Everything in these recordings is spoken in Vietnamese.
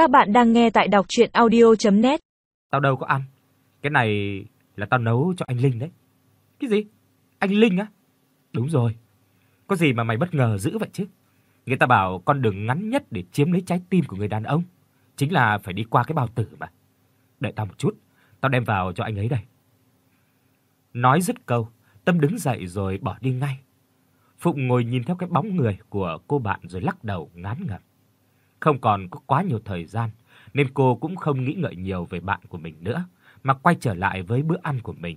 Các bạn đang nghe tại đọc audio net Tao đâu có ăn. Cái này là tao nấu cho anh Linh đấy. Cái gì? Anh Linh á? Đúng rồi. Có gì mà mày bất ngờ dữ vậy chứ? Người ta bảo con đường ngắn nhất để chiếm lấy trái tim của người đàn ông chính là phải đi qua cái bao tử mà. Đợi tao một chút, tao đem vào cho anh ấy đây. Nói dứt câu, Tâm đứng dậy rồi bỏ đi ngay. Phụng ngồi nhìn theo cái bóng người của cô bạn rồi lắc đầu ngán ngẩm. Không còn có quá nhiều thời gian nên cô cũng không nghĩ ngợi nhiều về bạn của mình nữa mà quay trở lại với bữa ăn của mình.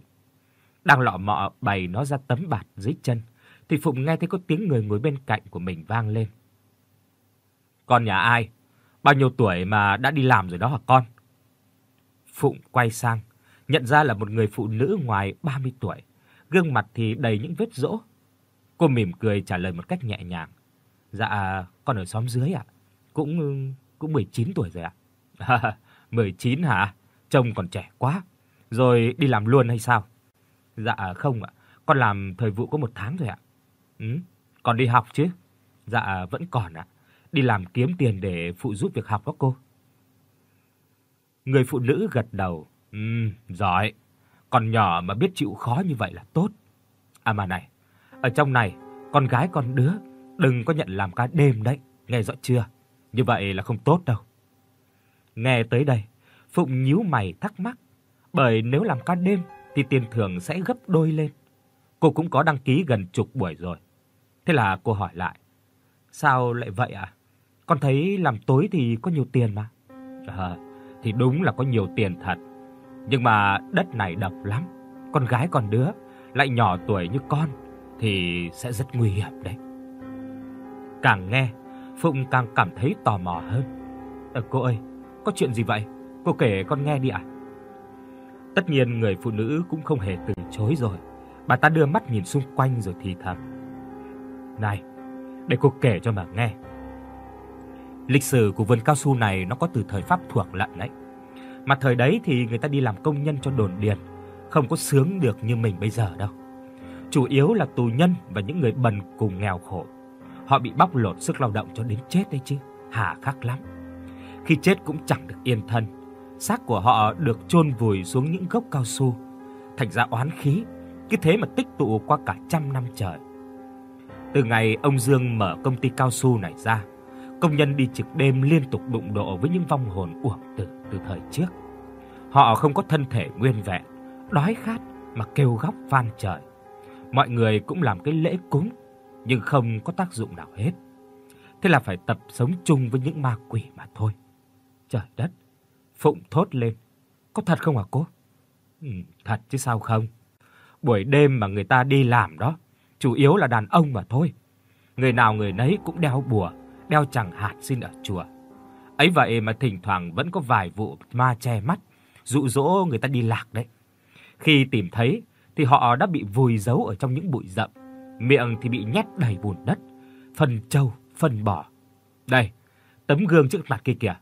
Đang lọ mọ bày nó ra tấm bạt dưới chân thì Phụng nghe thấy có tiếng người ngồi bên cạnh của mình vang lên. "Con nhà ai? Bao nhiêu tuổi mà đã đi làm rồi đó hả con?" Phụng quay sang, nhận ra là một người phụ nữ ngoài 30 tuổi, gương mặt thì đầy những vết rỗ. Cô mỉm cười trả lời một cách nhẹ nhàng. "Dạ, con ở xóm dưới ạ. Cũng cũng 19 tuổi rồi ạ." À, 19 hả? Trông còn trẻ quá. Rồi đi làm luôn hay sao? Dạ không ạ, con làm thời vụ có 1 tháng rồi ạ. Ừ, còn đi học chứ? Dạ vẫn còn ạ. Đi làm kiếm tiền để phụ giúp việc học đó cô. Người phụ nữ gật đầu. Ừm, giỏi. Con nhỏ mà biết chịu khó như vậy là tốt. À mà này, ở trong này con gái con đứa đừng có nhận làm ca đêm đấy, nghe rõ chưa? Như vậy là không tốt đâu. Nghe tới đây, Phụng nhíu mày thắc mắc, bởi nếu làm ca đêm thì tiền thưởng sẽ gấp đôi lên. Cô cũng có đăng ký gần chục buổi rồi. Thế là cô hỏi lại: "Sao lại vậy ạ? À? Con thấy làm tối thì có nhiều tiền mà." À, thì đúng là có nhiều tiền thật. Nhưng mà đất này độc lắm, con gái con đứa lại nhỏ tuổi như con thì sẽ rất nguy hiểm đấy. Càng nghe, Phụng càng cảm thấy tò mò hơn. "Ờ cô ơi, có chuyện gì vậy? Cô kể con nghe đi ạ." Tất nhiên người phụ nữ cũng không hề từ chối rồi. Bà ta đưa mắt nhìn xung quanh rồi thì thầm: "Này, để cô kể cho mà nghe. Lịch sử của vườn cao su này nó có từ thời Pháp thuộc lận đấy. Mà thời đấy thì người ta đi làm công nhân cho đồn điền, không có sướng được như mình bây giờ đâu. Chủ yếu là tù nhân và những người bần cùng nghèo khổ. Họ bị bóc lột sức lao động cho đến chết đấy chứ, hà khắc lắm. Khi chết cũng chẳng được yên thân, xác của họ được chôn vùi xuống những gốc cao su, thành ra oán khí, cứ thế mà tích tụ qua cả trăm năm trời. Từ ngày ông Dương mở công ty cao su này ra, công nhân đi trực đêm liên tục đụng độ với những vong hồn uổng tử từ thời trước. Họ không có thân thể nguyên vẹn, đói khát mà kêu góc van trời. Mọi người cũng làm cái lễ cúng nhưng không có tác dụng nào hết. Thế là phải tập sống chung với những ma quỷ mà thôi. Trời đất, Phụng thốt lên. Có thật không hả cô? Ừ, thật chứ sao không. Buổi đêm mà người ta đi làm đó, chủ yếu là đàn ông mà thôi. Người nào người nấy cũng đeo bùa, đeo chẳng hạt xin ở chùa. Ấy vậy mà thỉnh thoảng vẫn có vài vụ ma che mắt, dụ dỗ người ta đi lạc đấy. Khi tìm thấy thì họ đã bị vùi giấu ở trong những bụi rậm, miệng thì bị nhét đầy bùn đất, phần trâu, phần bò. Đây, tấm gương trước mặt kia kìa.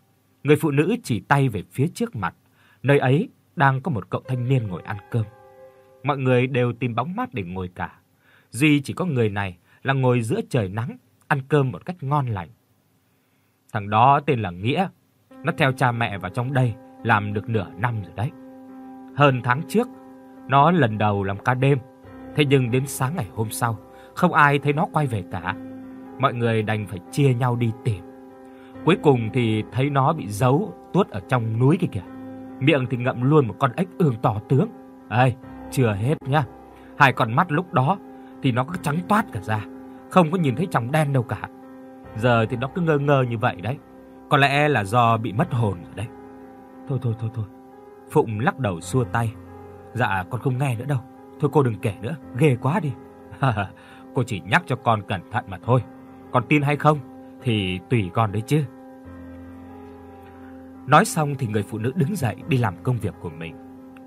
Người phụ nữ chỉ tay về phía trước mặt, nơi ấy đang có một cậu thanh niên ngồi ăn cơm. Mọi người đều tìm bóng mát để ngồi cả. Duy chỉ có người này là ngồi giữa trời nắng, ăn cơm một cách ngon lành. Thằng đó tên là Nghĩa, nó theo cha mẹ vào trong đây làm được nửa năm rồi đấy. Hơn tháng trước, nó lần đầu làm ca đêm, thế nhưng đến sáng ngày hôm sau, không ai thấy nó quay về cả. Mọi người đành phải chia nhau đi tìm. Cuối cùng thì thấy nó bị giấu tuốt ở trong núi kia kìa. Miệng thì ngậm luôn một con ếch ương to tướng. Ê, chưa hết nhá. Hai con mắt lúc đó thì nó cứ trắng toát cả ra, không có nhìn thấy tròng đen đâu cả. Giờ thì nó cứ ngơ ngơ như vậy đấy. Có lẽ là do bị mất hồn rồi đấy. Thôi thôi thôi thôi. Phụng lắc đầu xua tay. Dạ con không nghe nữa đâu. Thôi cô đừng kể nữa, ghê quá đi. cô chỉ nhắc cho con cẩn thận mà thôi. Con tin hay không thì tùy con đấy chứ. Nói xong thì người phụ nữ đứng dậy đi làm công việc của mình.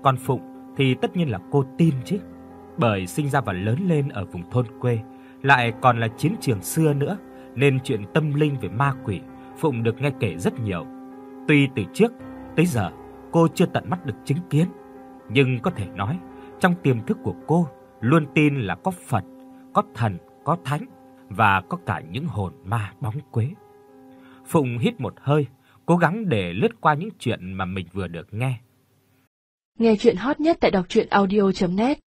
Còn Phụng thì tất nhiên là cô tin chứ. Bởi sinh ra và lớn lên ở vùng thôn quê, lại còn là chiến trường xưa nữa, nên chuyện tâm linh về ma quỷ Phụng được nghe kể rất nhiều. Tuy từ trước tới giờ cô chưa tận mắt được chứng kiến, nhưng có thể nói trong tiềm thức của cô luôn tin là có Phật, có thần, có thánh và có cả những hồn ma bóng quế. Phụng hít một hơi, cố gắng để lướt qua những chuyện mà mình vừa được nghe. Nghe truyện hot nhất tại doctruyenaudio.net